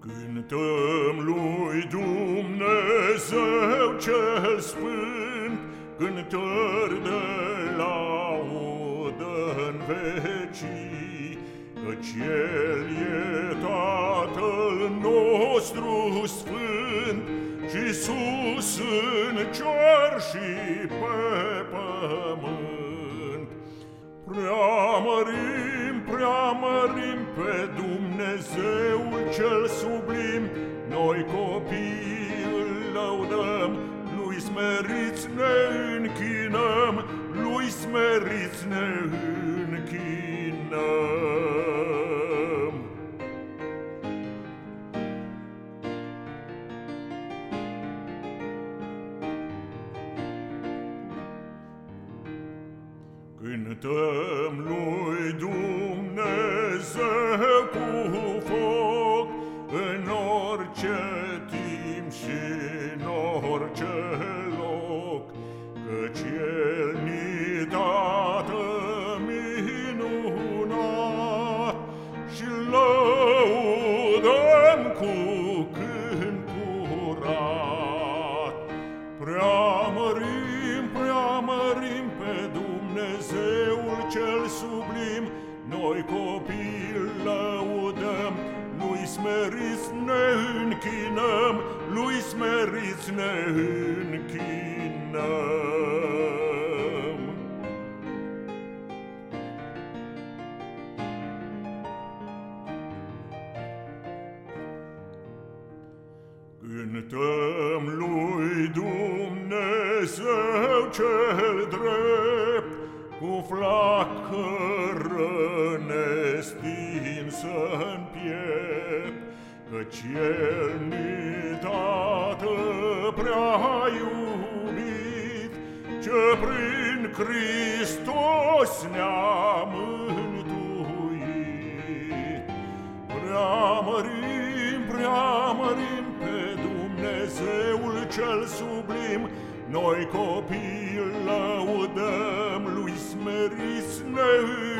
Cântăm lui Dumnezeu cel sfânt Cântări de laudă în vecii Căci El e Tatăl nostru sfânt Și sus în cer și pe pământ Prea mărim, prea mărim pe Dumnezeul cel sublim, noi copii îl lăudăm, lui smeriți ne închinăm, lui smeriți ne închinăm. Cântăm lui Dumnezeu. Dumnezeul cel sublim, noi copil lăudăm, lui smeriți ne închinăm, lui smeriți ne închinăm. Cântăm lui Dumnezeu cel drept, Cu flacără nestinsă în piept, Căci El ni tată prea iubit, Ce prin Hristos ne-a mântuit. Prea mărim, prea mărim pe Dumnezeul cel sublim, Noi copii îl lăudăm, Lui smeriți ne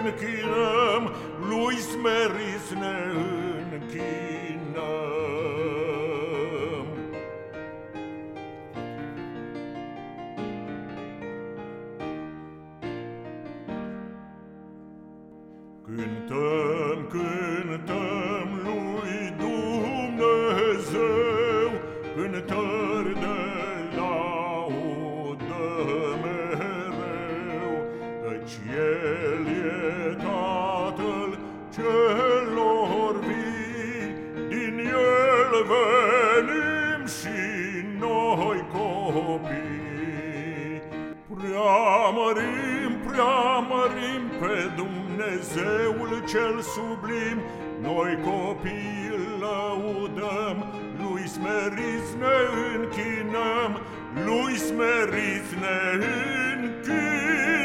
închinăm, Lui smeriți ne închinăm. Cântăm, cântăm noi copii Prea mărim, prea mărim pe Dumnezeul cel sublim, Noi copii îl lăudăm, Lui smeriți ne închinăm, Lui smeriți ne închinăm.